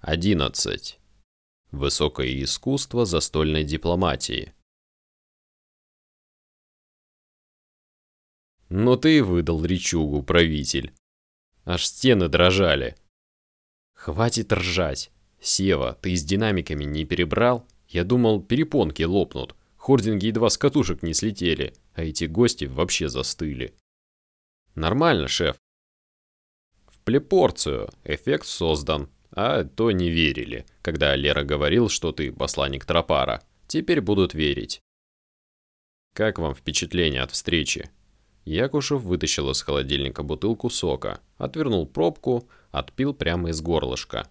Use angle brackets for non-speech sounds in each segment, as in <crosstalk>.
11. Высокое искусство застольной дипломатии. Но ты выдал речугу, правитель. Аж стены дрожали. Хватит ржать. Сева, ты с динамиками не перебрал? Я думал, перепонки лопнут. Хординги едва с катушек не слетели, а эти гости вообще застыли. Нормально, шеф. В плепорцию. Эффект создан. А то не верили, когда Лера говорил, что ты посланник Тропара. Теперь будут верить. Как вам впечатление от встречи? Якушев вытащил из холодильника бутылку сока, отвернул пробку, отпил прямо из горлышка.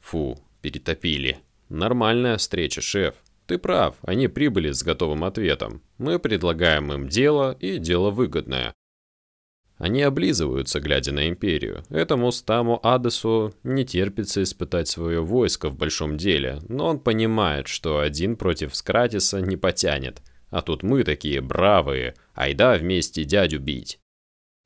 Фу, перетопили. Нормальная встреча, шеф. Ты прав, они прибыли с готовым ответом. Мы предлагаем им дело, и дело выгодное. Они облизываются, глядя на империю. Этому Стаму Адесу не терпится испытать свое войско в большом деле, но он понимает, что один против Скратиса не потянет. А тут мы такие бравые, айда вместе дядю бить.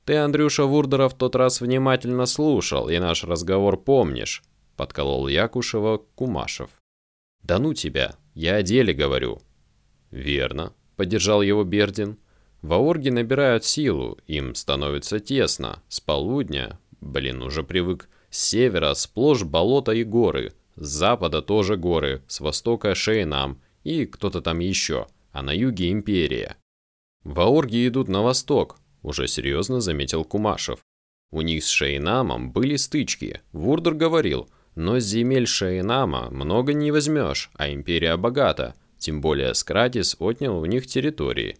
Ты, Андрюша Вурдера, в тот раз внимательно слушал, и наш разговор помнишь, подколол Якушева Кумашев. Да ну тебя, я о деле говорю. Верно, поддержал его Бердин. Ваорги набирают силу, им становится тесно. С полудня, блин, уже привык. С севера сплошь болото и горы. С запада тоже горы, с востока Шейнам и кто-то там еще, а на юге империя. Ваорги идут на восток, уже серьезно заметил Кумашев. У них с Шейнамом были стычки. Вурдер говорил, но земель Шейнама много не возьмешь, а империя богата, тем более Скратис отнял у них территории.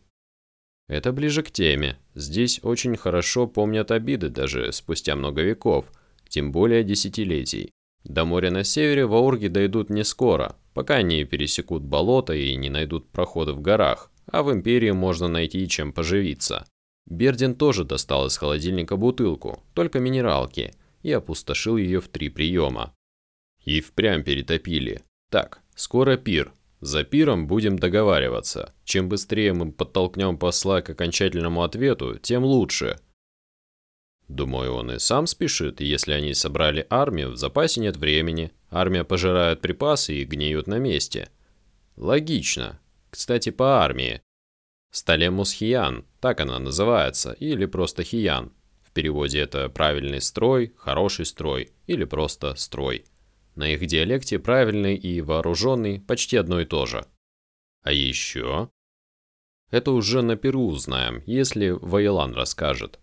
Это ближе к теме. Здесь очень хорошо помнят обиды даже спустя много веков, тем более десятилетий. До моря на севере ваурги дойдут не скоро, пока они пересекут болото и не найдут проходы в горах, а в Империи можно найти чем поживиться. Бердин тоже достал из холодильника бутылку, только минералки, и опустошил ее в три приема. И впрямь перетопили. Так, скоро пир, за пиром будем договариваться. Чем быстрее мы подтолкнем посла к окончательному ответу, тем лучше. Думаю, он и сам спешит, если они собрали армию, в запасе нет времени, армия пожирает припасы и гниют на месте. Логично. Кстати, по армии. Сталемус Хиян, так она называется, или просто Хиян. В переводе это правильный строй, хороший строй, или просто строй. На их диалекте правильный и вооруженный почти одно и то же. А еще... Это уже на Перу узнаем, если Вайлан расскажет.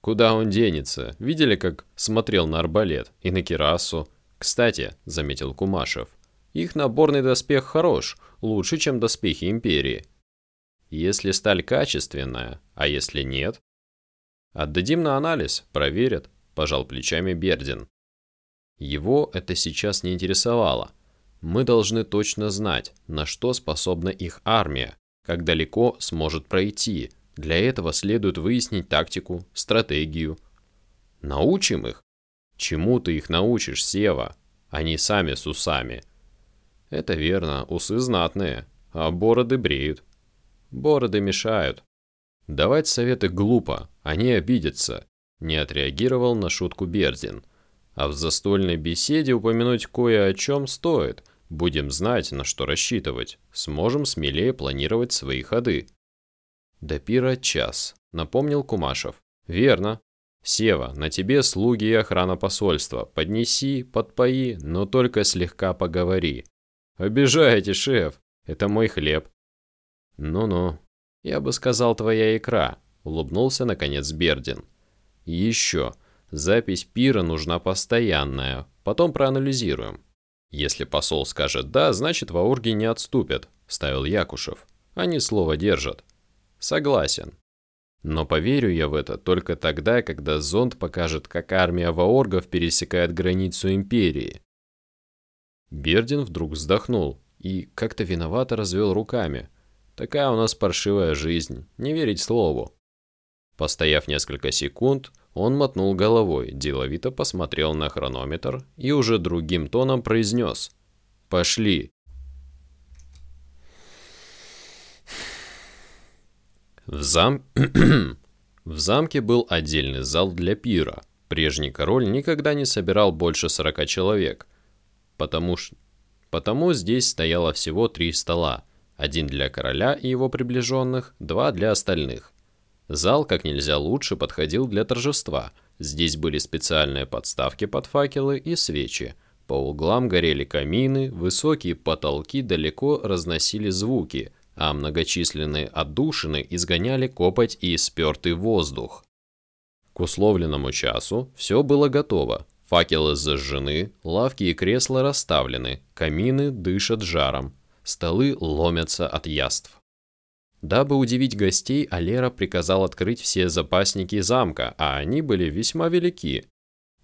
Куда он денется? Видели, как смотрел на арбалет и на кирасу? Кстати, заметил Кумашев, их наборный доспех хорош, лучше, чем доспехи Империи. Если сталь качественная, а если нет? Отдадим на анализ, проверят, пожал плечами Бердин. Его это сейчас не интересовало. Мы должны точно знать, на что способна их армия, как далеко сможет пройти. Для этого следует выяснить тактику, стратегию. Научим их? Чему ты их научишь, Сева? Они сами с усами. Это верно, усы знатные, а бороды бреют. Бороды мешают. Давать советы глупо, они обидятся. Не отреагировал на шутку Бердин. А в застольной беседе упомянуть кое о чем стоит. Будем знать, на что рассчитывать. Сможем смелее планировать свои ходы. До пира час, напомнил Кумашев. Верно. Сева, на тебе слуги и охрана посольства. Поднеси, подпои, но только слегка поговори. Обижаете, шеф. Это мой хлеб. Ну-ну. Я бы сказал, твоя икра. Улыбнулся, наконец, Бердин. Еще. Запись пира нужна постоянная, потом проанализируем. Если посол скажет «да», значит ваурги не отступят, ставил Якушев. Они слово держат. Согласен. Но поверю я в это только тогда, когда зонд покажет, как армия ваоргов пересекает границу империи. Бердин вдруг вздохнул и как-то виновато развел руками. Такая у нас паршивая жизнь, не верить слову. Постояв несколько секунд, он мотнул головой, деловито посмотрел на хронометр и уже другим тоном произнес «Пошли». В, зам... <clears throat> в замке был отдельный зал для пира. Прежний король никогда не собирал больше 40 человек, потому, ш... потому здесь стояло всего три стола, один для короля и его приближенных, два для остальных. Зал как нельзя лучше подходил для торжества. Здесь были специальные подставки под факелы и свечи. По углам горели камины, высокие потолки далеко разносили звуки, а многочисленные отдушины изгоняли копоть и спертый воздух. К условленному часу все было готово. Факелы зажжены, лавки и кресла расставлены, камины дышат жаром, столы ломятся от яств. Дабы удивить гостей, Алера приказал открыть все запасники замка, а они были весьма велики.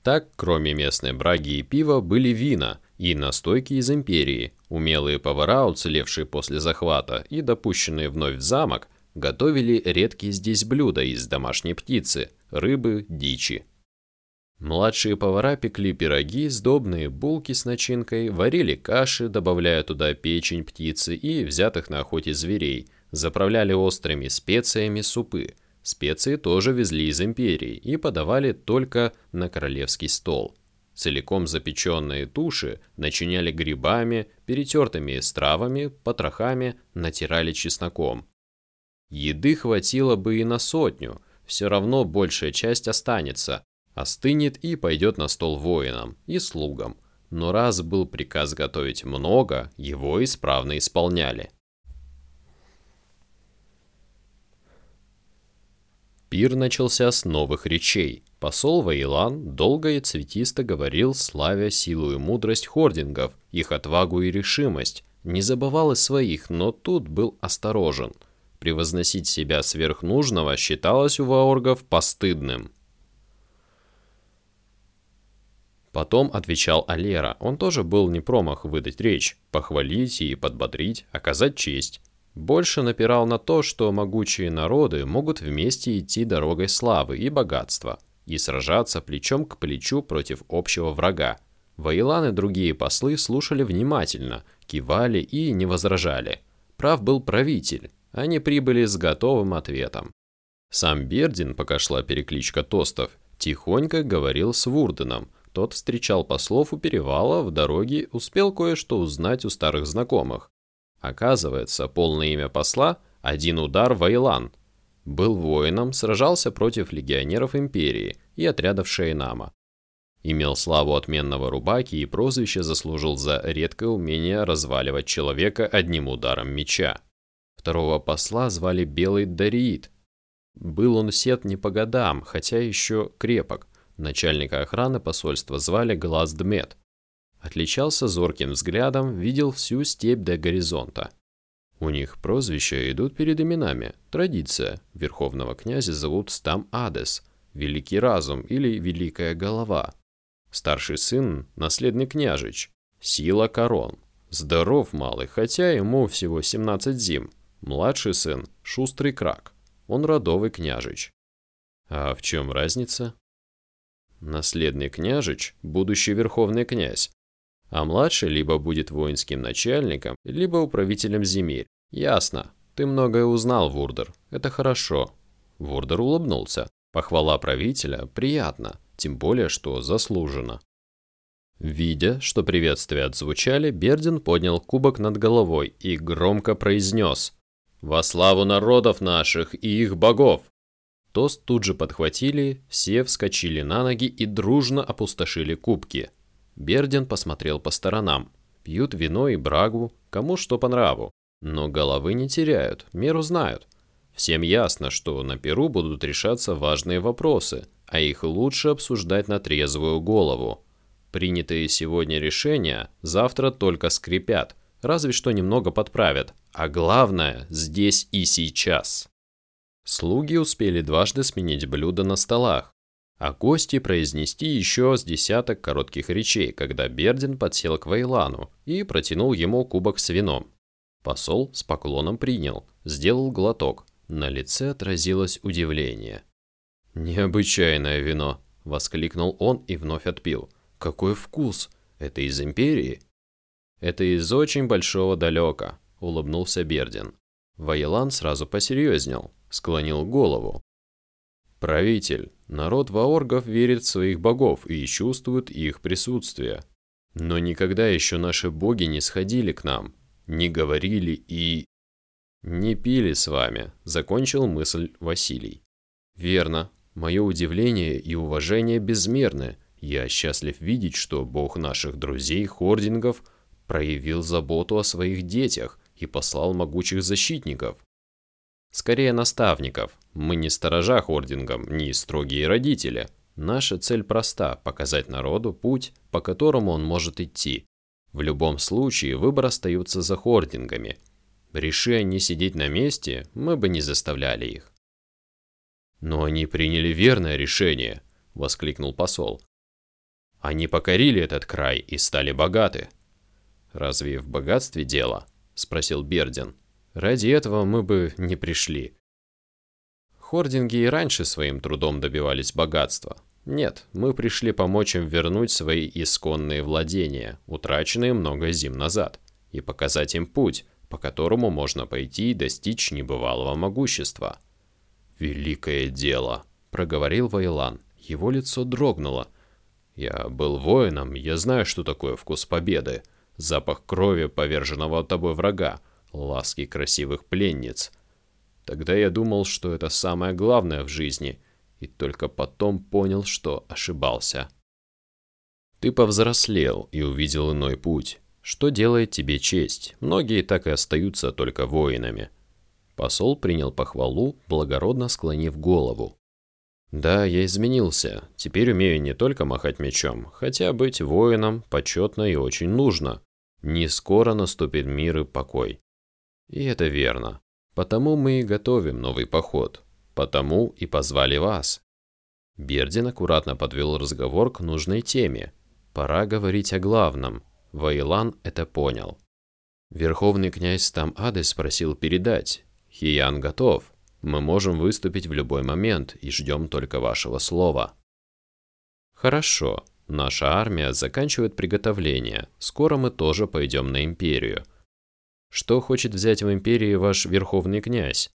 Так, кроме местной браги и пива, были вина и настойки из империи. Умелые повара, уцелевшие после захвата и допущенные вновь в замок, готовили редкие здесь блюда из домашней птицы, рыбы, дичи. Младшие повара пекли пироги, сдобные булки с начинкой, варили каши, добавляя туда печень птицы и взятых на охоте зверей – заправляли острыми специями супы. Специи тоже везли из империи и подавали только на королевский стол. Целиком запеченные туши начиняли грибами, перетертыми стравами, потрохами, натирали чесноком. Еды хватило бы и на сотню, все равно большая часть останется, остынет и пойдет на стол воинам и слугам. Но раз был приказ готовить много, его исправно исполняли. Пир начался с новых речей. Посол Ваилан долго и цветисто говорил, славя силу и мудрость хордингов, их отвагу и решимость. Не забывал и своих, но тут был осторожен. Превозносить себя сверхнужного считалось у ваоргов постыдным. Потом отвечал Алера. Он тоже был не промах выдать речь, похвалить и подбодрить, оказать честь. Больше напирал на то, что могучие народы могут вместе идти дорогой славы и богатства и сражаться плечом к плечу против общего врага. Ваилан и другие послы слушали внимательно, кивали и не возражали. Прав был правитель, они прибыли с готовым ответом. Сам Бердин, пока шла перекличка тостов, тихонько говорил с Вурденом. Тот встречал послов у перевала, в дороге успел кое-что узнать у старых знакомых. Оказывается, полное имя посла – один удар Вайлан. Был воином, сражался против легионеров империи и отрядов Шейнама. Имел славу отменного рубаки и прозвище заслужил за редкое умение разваливать человека одним ударом меча. Второго посла звали Белый Дариит. Был он сет не по годам, хотя еще крепок. Начальника охраны посольства звали Глаз Дмет. Отличался зорким взглядом, видел всю степь до горизонта. У них прозвища идут перед именами. Традиция. Верховного князя зовут Стам Адес, Великий Разум или Великая Голова. Старший сын – наследный княжич, Сила Корон. Здоров малый, хотя ему всего 17 зим. Младший сын – Шустрый Крак. Он родовый княжич. А в чем разница? Наследный княжич – будущий верховный князь, а младший либо будет воинским начальником, либо управителем земель. Ясно. Ты многое узнал, Вурдер. Это хорошо. Вурдер улыбнулся. Похвала правителя приятно, тем более, что заслуженно. Видя, что приветствия отзвучали, Бердин поднял кубок над головой и громко произнес «Во славу народов наших и их богов!» Тост тут же подхватили, все вскочили на ноги и дружно опустошили кубки. Бердин посмотрел по сторонам. Пьют вино и брагу, кому что по нраву. Но головы не теряют, меру знают. Всем ясно, что на Перу будут решаться важные вопросы, а их лучше обсуждать на трезвую голову. Принятые сегодня решения завтра только скрипят, разве что немного подправят. А главное, здесь и сейчас. Слуги успели дважды сменить блюда на столах, а гости произнести еще с десяток коротких речей, когда Бердин подсел к Вейлану и протянул ему кубок с вином. Посол с поклоном принял, сделал глоток. На лице отразилось удивление. «Необычайное вино!» – воскликнул он и вновь отпил. «Какой вкус! Это из Империи?» «Это из очень большого далека», – улыбнулся Бердин. Вайлан сразу посерьезнел, склонил голову. «Правитель, народ ваоргов верит в своих богов и чувствует их присутствие. Но никогда еще наши боги не сходили к нам, не говорили и...» «Не пили с вами», — закончил мысль Василий. «Верно. Мое удивление и уважение безмерны. Я счастлив видеть, что бог наших друзей, хордингов, проявил заботу о своих детях и послал могучих защитников. Скорее наставников. Мы не сторожа хордингам, не строгие родители. Наша цель проста – показать народу путь, по которому он может идти. В любом случае выбор остается за хордингами. Реши они сидеть на месте, мы бы не заставляли их. «Но они приняли верное решение», – воскликнул посол. «Они покорили этот край и стали богаты». «Разве в богатстве дело?» – спросил Бердин. «Ради этого мы бы не пришли». Хординги и раньше своим трудом добивались богатства. Нет, мы пришли помочь им вернуть свои исконные владения, утраченные много зим назад, и показать им путь, по которому можно пойти и достичь небывалого могущества. «Великое дело», — проговорил Вайлан. Его лицо дрогнуло. «Я был воином, я знаю, что такое вкус победы запах крови поверженного тобой врага, ласки красивых пленниц. Тогда я думал, что это самое главное в жизни, и только потом понял, что ошибался. Ты повзрослел и увидел иной путь, что делает тебе честь. Многие так и остаются только воинами. Посол принял похвалу, благородно склонив голову. Да, я изменился. Теперь умею не только махать мечом, хотя быть воином почетно и очень нужно. Не скоро наступит мир и покой. И это верно. Потому мы и готовим новый поход. Потому и позвали вас. Бердин аккуратно подвел разговор к нужной теме. Пора говорить о главном. Вайлан это понял. Верховный князь там адрес просил передать. Хиян готов. Мы можем выступить в любой момент и ждем только вашего слова. Хорошо. Наша армия заканчивает приготовление. Скоро мы тоже пойдем на империю. Что хочет взять в империи ваш верховный князь?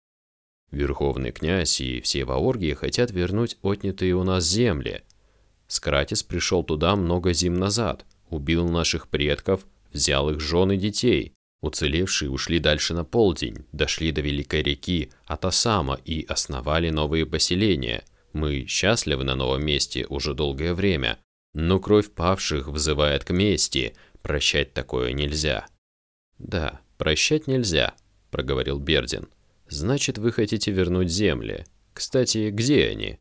Верховный князь и все ваорги хотят вернуть отнятые у нас земли. Скратис пришел туда много зим назад, убил наших предков, взял их жен и детей. Уцелевшие ушли дальше на полдень, дошли до Великой реки Атасама и основали новые поселения. Мы счастливы на новом месте уже долгое время, но кровь павших взывает к мести. Прощать такое нельзя. Да, прощать нельзя, проговорил Бердин. Значит, вы хотите вернуть земли. Кстати, где они?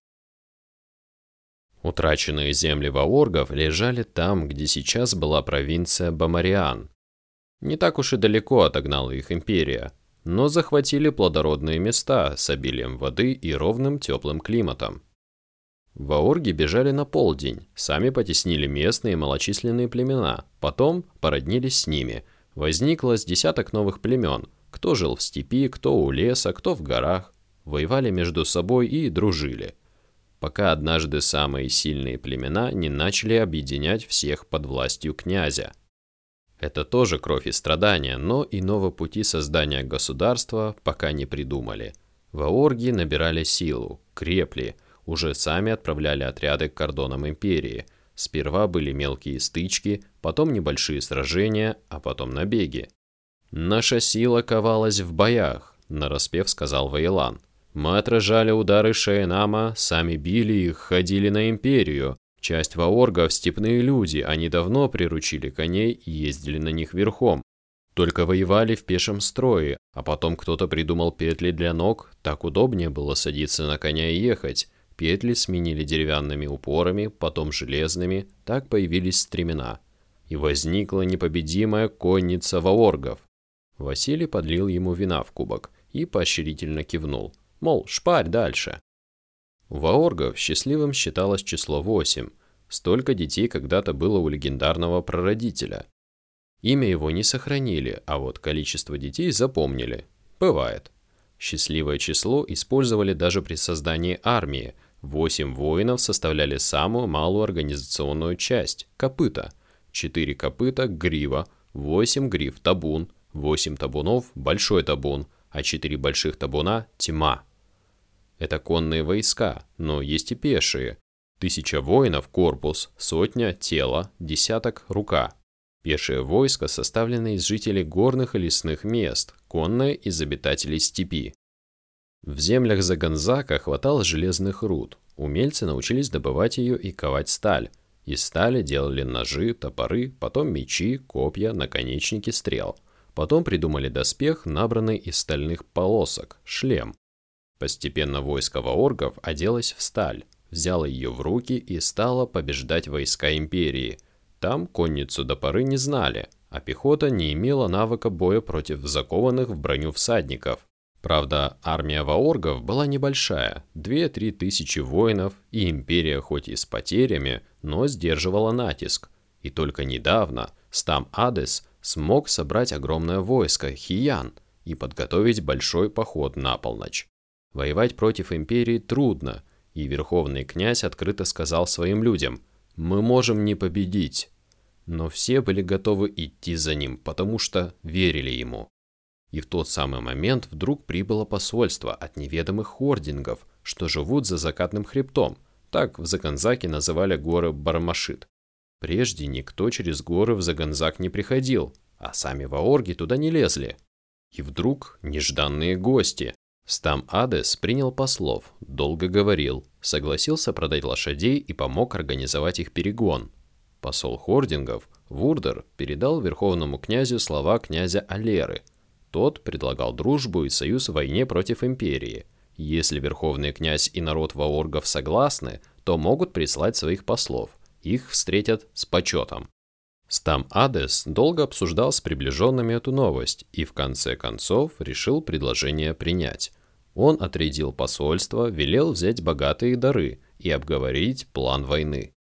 Утраченные земли ваоргов лежали там, где сейчас была провинция Бамариан. Не так уж и далеко отогнала их империя, но захватили плодородные места с обилием воды и ровным теплым климатом. Ваорги бежали на полдень, сами потеснили местные малочисленные племена, потом породнились с ними. Возникло с десяток новых племен, кто жил в степи, кто у леса, кто в горах. Воевали между собой и дружили. Пока однажды самые сильные племена не начали объединять всех под властью князя. Это тоже кровь и страдания, но иного пути создания государства пока не придумали. Ваорги набирали силу, крепли – уже сами отправляли отряды к кордонам империи. Сперва были мелкие стычки, потом небольшие сражения, а потом набеги. «Наша сила ковалась в боях», – нараспев сказал Вейлан. «Мы отражали удары Шейнама, сами били их, ходили на империю. Часть ваоргов – степные люди, они давно приручили коней и ездили на них верхом. Только воевали в пешем строе, а потом кто-то придумал петли для ног, так удобнее было садиться на коня и ехать. Петли сменили деревянными упорами, потом железными, так появились стремена. И возникла непобедимая конница ваоргов. Василий подлил ему вина в кубок и поощрительно кивнул, мол, шпарь дальше. У ваоргов счастливым считалось число 8. Столько детей когда-то было у легендарного прародителя. Имя его не сохранили, а вот количество детей запомнили. Бывает. Счастливое число использовали даже при создании армии, Восемь воинов составляли самую малую организационную часть – копыта. Четыре копыта – грива, восемь грив – табун, восемь табунов – большой табун, а четыре больших табуна – тьма. Это конные войска, но есть и пешие. Тысяча воинов – корпус, сотня – тело, десяток – рука. Пешее войско составлено из жителей горных и лесных мест, конное – из обитателей степи. В землях Заганзака хватало железных руд. Умельцы научились добывать ее и ковать сталь. Из стали делали ножи, топоры, потом мечи, копья, наконечники стрел. Потом придумали доспех, набранный из стальных полосок, шлем. Постепенно войско ваоргов оделось в сталь взяла ее в руки и стала побеждать войска империи. Там конницу до поры не знали, а пехота не имела навыка боя против закованных в броню всадников. Правда, армия ваоргов была небольшая, 2-3 тысячи воинов, и империя хоть и с потерями, но сдерживала натиск. И только недавно Стам Адес смог собрать огромное войско Хиян и подготовить большой поход на полночь. Воевать против империи трудно, и верховный князь открыто сказал своим людям «Мы можем не победить». Но все были готовы идти за ним, потому что верили ему. И в тот самый момент вдруг прибыло посольство от неведомых хордингов, что живут за закатным хребтом. Так в Заганзаке называли горы Бармашит. Прежде никто через горы в Заганзак не приходил, а сами ваорги туда не лезли. И вдруг нежданные гости. Стам Адес принял послов, долго говорил, согласился продать лошадей и помог организовать их перегон. Посол Хордингов, Вурдер, передал верховному князю слова князя Алеры. Тот предлагал дружбу и союз в войне против империи. Если верховный князь и народ ваоргов согласны, то могут прислать своих послов. Их встретят с почетом. Стам Адес долго обсуждал с приближенными эту новость и в конце концов решил предложение принять. Он отрядил посольство, велел взять богатые дары и обговорить план войны.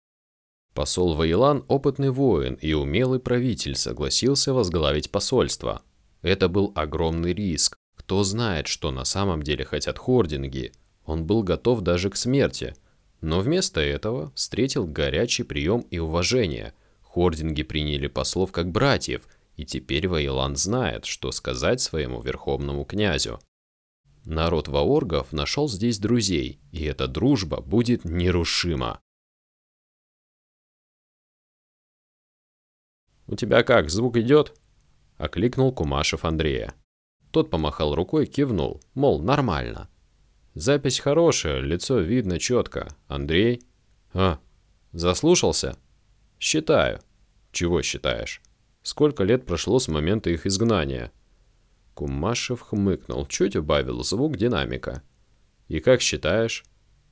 Посол Ваилан – опытный воин и умелый правитель, согласился возглавить посольство. Это был огромный риск. Кто знает, что на самом деле хотят хординги. Он был готов даже к смерти. Но вместо этого встретил горячий прием и уважение – Хординги приняли послов как братьев, и теперь Ваилан знает, что сказать своему верховному князю. Народ ваоргов нашел здесь друзей, и эта дружба будет нерушима. «У тебя как, звук идет?» – окликнул Кумашев Андрея. Тот помахал рукой, кивнул, мол, нормально. Запись хорошая, лицо видно четко. Андрей? А, заслушался? «Считаю». «Чего считаешь? Сколько лет прошло с момента их изгнания?» Кумашев хмыкнул, чуть убавил звук динамика. «И как считаешь?»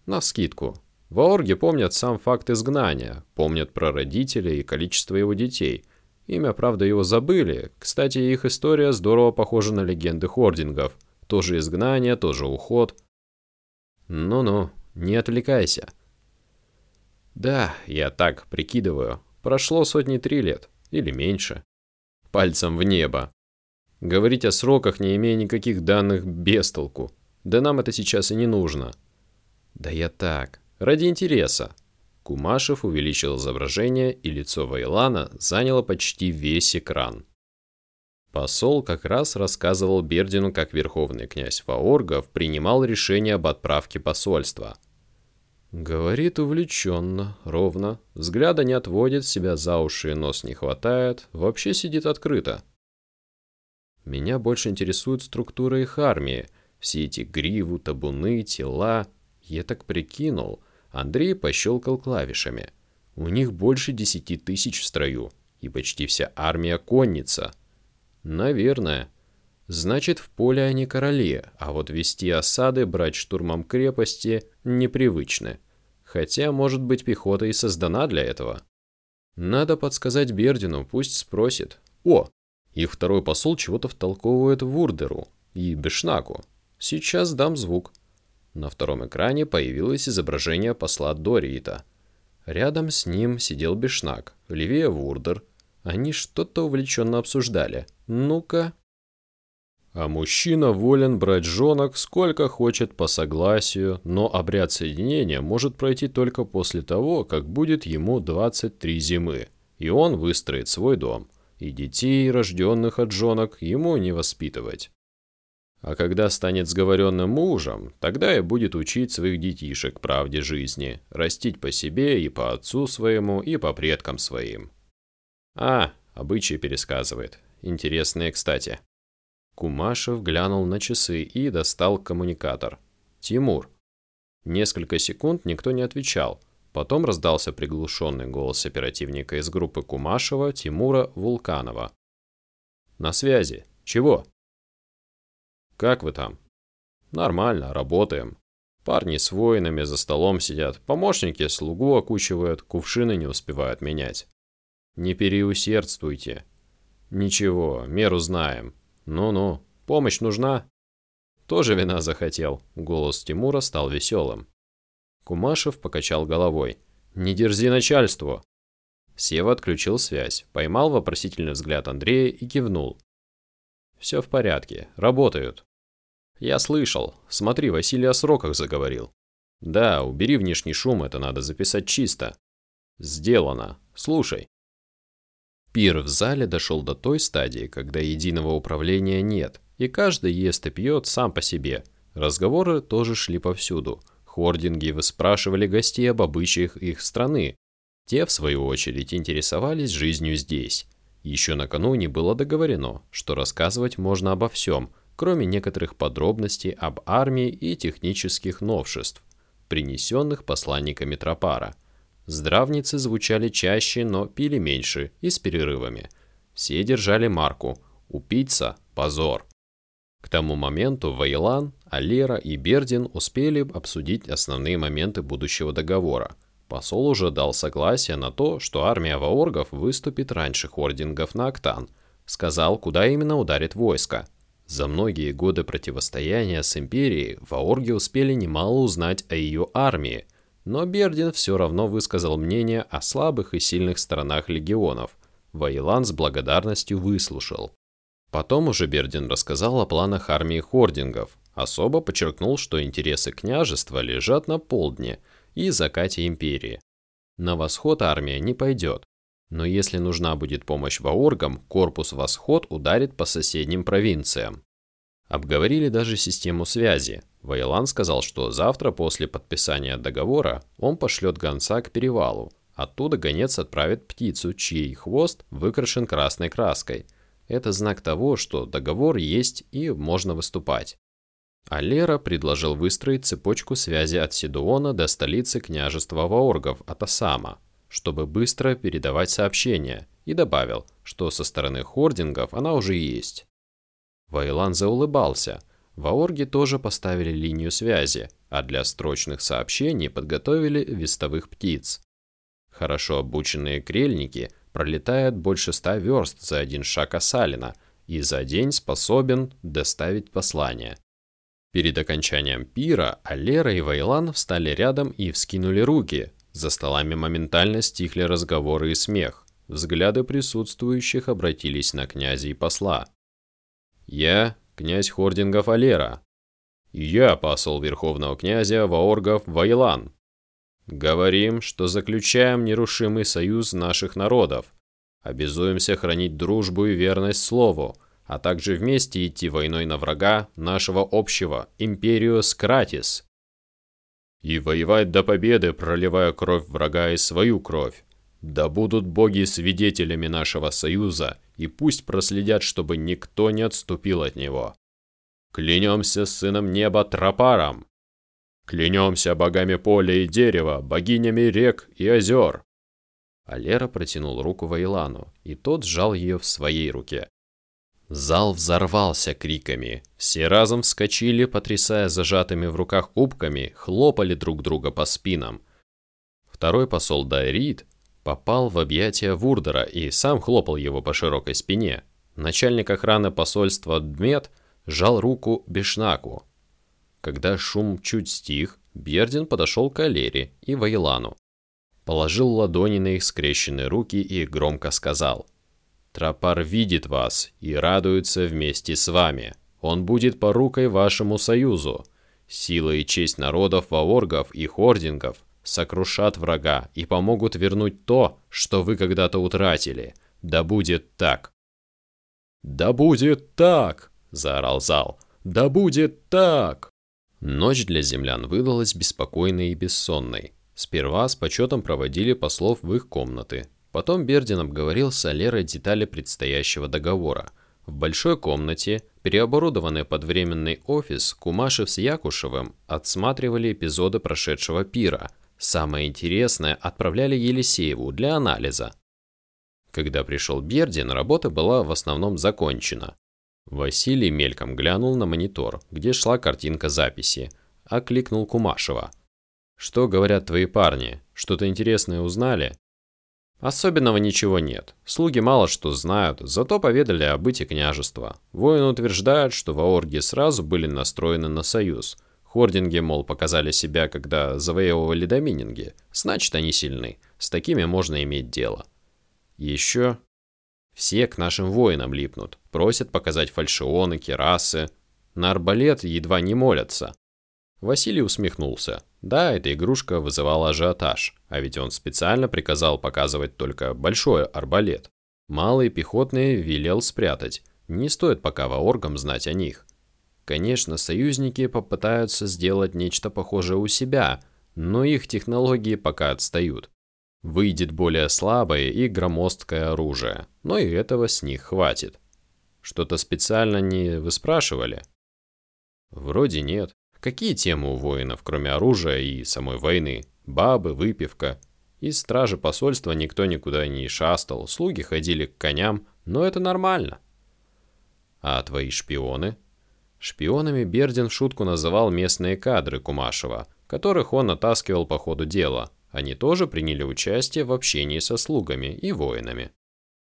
«На скидку. В Аорге помнят сам факт изгнания, помнят про родителя и количество его детей. Имя, правда, его забыли. Кстати, их история здорово похожа на легенды хордингов. Тоже изгнание, тоже уход. Ну-ну, не отвлекайся. Да, я так прикидываю. Прошло сотни три лет. Или меньше. Пальцем в небо. Говорить о сроках, не имея никаких данных, без толку. Да нам это сейчас и не нужно. Да я так. Ради интереса. Кумашев увеличил изображение, и лицо Вайлана заняло почти весь экран. Посол как раз рассказывал Бердину, как верховный князь Фаоргов принимал решение об отправке посольства – Говорит увлеченно, ровно. Взгляда не отводит, себя за уши и нос не хватает. Вообще сидит открыто. Меня больше интересует структура их армии. Все эти гриву, табуны, тела. Я так прикинул. Андрей пощелкал клавишами. У них больше десяти тысяч в строю. И почти вся армия конница. Наверное. Значит, в поле они короли, а вот вести осады, брать штурмом крепости непривычны. Хотя, может быть, пехота и создана для этого. Надо подсказать Бердину, пусть спросит. О, их второй посол чего-то втолковывает Вурдеру и Бешнаку. Сейчас дам звук. На втором экране появилось изображение посла Дориита. Рядом с ним сидел Бешнак, левее Вурдер. Они что-то увлеченно обсуждали. Ну-ка, а мужчина волен брать женок сколько хочет по согласию, но обряд соединения может пройти только после того, как будет ему 23 зимы, и он выстроит свой дом, и детей, рожденных от женок, ему не воспитывать. А когда станет сговоренным мужем, тогда и будет учить своих детишек правде жизни, растить по себе и по отцу своему, и по предкам своим. А, обычаи пересказывает. Интересные, кстати. Кумашев глянул на часы и достал коммуникатор. «Тимур». Несколько секунд никто не отвечал. Потом раздался приглушенный голос оперативника из группы Кумашева Тимура Вулканова. «На связи. Чего?» «Как вы там?» «Нормально, работаем. Парни с воинами за столом сидят, помощники слугу окучивают, кувшины не успевают менять. Не переусердствуйте. Ничего, меру знаем. Ну-ну, помощь нужна?» «Тоже вина захотел», — голос Тимура стал веселым. Кумашев покачал головой. «Не дерзи начальству!» Сева отключил связь, поймал вопросительный взгляд Андрея и кивнул. «Все в порядке, работают». «Я слышал. Смотри, Василий о сроках заговорил». «Да, убери внешний шум, это надо записать чисто». «Сделано. Слушай». Пир в зале дошел до той стадии, когда единого управления нет, и каждый ест и пьет сам по себе. Разговоры тоже шли повсюду. Хординги выспрашивали гостей об обычаях их страны. Те, в свою очередь, интересовались жизнью здесь. Еще накануне было договорено, что рассказывать можно обо всем, кроме некоторых подробностей об армии и технических новшеств, принесенных посланниками Тропара. Здравницы звучали чаще, но пили меньше и с перерывами. Все держали марку «Упиться – позор». К тому моменту Вейлан, Алера и Бердин успели обсудить основные моменты будущего договора. Посол уже дал согласие на то, что армия ваоргов выступит раньше хордингов на Октан. Сказал, куда именно ударит войско – за многие годы противостояния с Империей Ваорги успели немало узнать о ее армии, но Бердин все равно высказал мнение о слабых и сильных сторонах легионов. Вайлан с благодарностью выслушал. Потом уже Бердин рассказал о планах армии хордингов, особо подчеркнул, что интересы княжества лежат на полдне и закате империи. На восход армия не пойдет, но если нужна будет помощь ваоргам, корпус «Восход» ударит по соседним провинциям. Обговорили даже систему связи. Вайлан сказал, что завтра после подписания договора он пошлет гонца к перевалу. Оттуда гонец отправит птицу, чей хвост выкрашен красной краской. Это знак того, что договор есть и можно выступать. А Лера предложил выстроить цепочку связи от Сидуона до столицы княжества Ваоргов, Атасама, чтобы быстро передавать сообщения, и добавил, что со стороны хордингов она уже есть. Вайлан заулыбался. В Аорге тоже поставили линию связи, а для строчных сообщений подготовили вестовых птиц. Хорошо обученные крельники пролетают больше ста верст за один шаг Асалина и за день способен доставить послание. Перед окончанием пира Алера и Вайлан встали рядом и вскинули руки, за столами моментально стихли разговоры и смех. Взгляды присутствующих обратились на князя и посла. «Я – князь Хордингов Алера. Я – посол Верховного князя Ваоргов Вайлан. Говорим, что заключаем нерушимый союз наших народов. Обязуемся хранить дружбу и верность слову, а также вместе идти войной на врага нашего общего, империю Скратис, и воевать до победы, проливая кровь врага и свою кровь. Да будут боги свидетелями нашего союза, и пусть проследят, чтобы никто не отступил от него. Клянемся сыном неба Тропаром. Клянемся богами поля и дерева, богинями рек и озер. Алера протянул руку Вайлану, и тот сжал ее в своей руке. Зал взорвался криками. Все разом вскочили, потрясая зажатыми в руках кубками, хлопали друг друга по спинам. Второй посол Дайрид попал в объятия Вурдера и сам хлопал его по широкой спине. Начальник охраны посольства Дмет жал руку Бешнаку. Когда шум чуть стих, Бердин подошел к Алере и Вайлану. Положил ладони на их скрещенные руки и громко сказал – Тропар видит вас и радуется вместе с вами. Он будет порукой вашему союзу. Сила и честь народов Ваоргов и Хордингов сокрушат врага и помогут вернуть то, что вы когда-то утратили. Да будет так. «Да будет так!» – заорал зал. Да будет так! Ночь для землян выдалась беспокойной и бессонной. Сперва с почетом проводили послов в их комнаты. Потом Бердин обговорил с Алерой детали предстоящего договора. В большой комнате, переоборудованной под временный офис, Кумашев с Якушевым отсматривали эпизоды прошедшего пира. Самое интересное отправляли Елисееву для анализа. Когда пришел Бердин, работа была в основном закончена. Василий мельком глянул на монитор, где шла картинка записи, окликнул Кумашева. «Что говорят твои парни? Что-то интересное узнали?» «Особенного ничего нет. Слуги мало что знают, зато поведали о быте княжества. Воины утверждают, что ваорги сразу были настроены на союз. Хординги, мол, показали себя, когда завоевывали домининги. Значит, они сильны. С такими можно иметь дело. Еще все к нашим воинам липнут, просят показать фальшионы, керасы. На арбалет едва не молятся. Василий усмехнулся. Да, эта игрушка вызывала ажиотаж, а ведь он специально приказал показывать только большой арбалет. Малые пехотные велел спрятать. Не стоит пока вооргам знать о них. Конечно, союзники попытаются сделать нечто похожее у себя, но их технологии пока отстают. Выйдет более слабое и громоздкое оружие, но и этого с них хватит. Что-то специально не вы спрашивали? Вроде нет. Какие темы у воинов, кроме оружия и самой войны? Бабы, выпивка. Из стражи посольства никто никуда не шастал, слуги ходили к коням, но это нормально. А твои шпионы? Шпионами Бердин в шутку называл местные кадры Кумашева, которых он натаскивал по ходу дела – они тоже приняли участие в общении со слугами и воинами.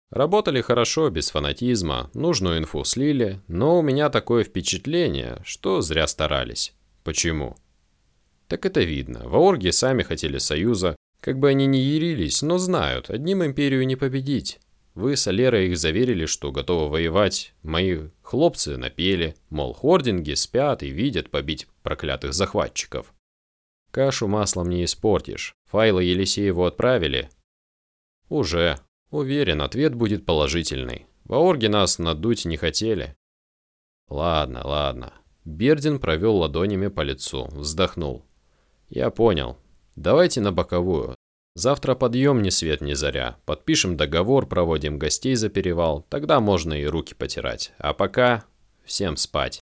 Работали хорошо, без фанатизма, нужную инфу слили, но у меня такое впечатление, что зря старались. Почему? Так это видно. Ваорги сами хотели союза, как бы они ни ярились, но знают, одним империю не победить. Вы с Алерой их заверили, что готовы воевать. Мои хлопцы напели, мол, хординги спят и видят побить проклятых захватчиков. Кашу маслом не испортишь. Файлы Елисееву отправили? Уже. Уверен, ответ будет положительный. Ваорги нас надуть не хотели. Ладно, ладно. Бердин провел ладонями по лицу, вздохнул. Я понял. Давайте на боковую. Завтра подъем ни свет ни заря. Подпишем договор, проводим гостей за перевал. Тогда можно и руки потирать. А пока всем спать.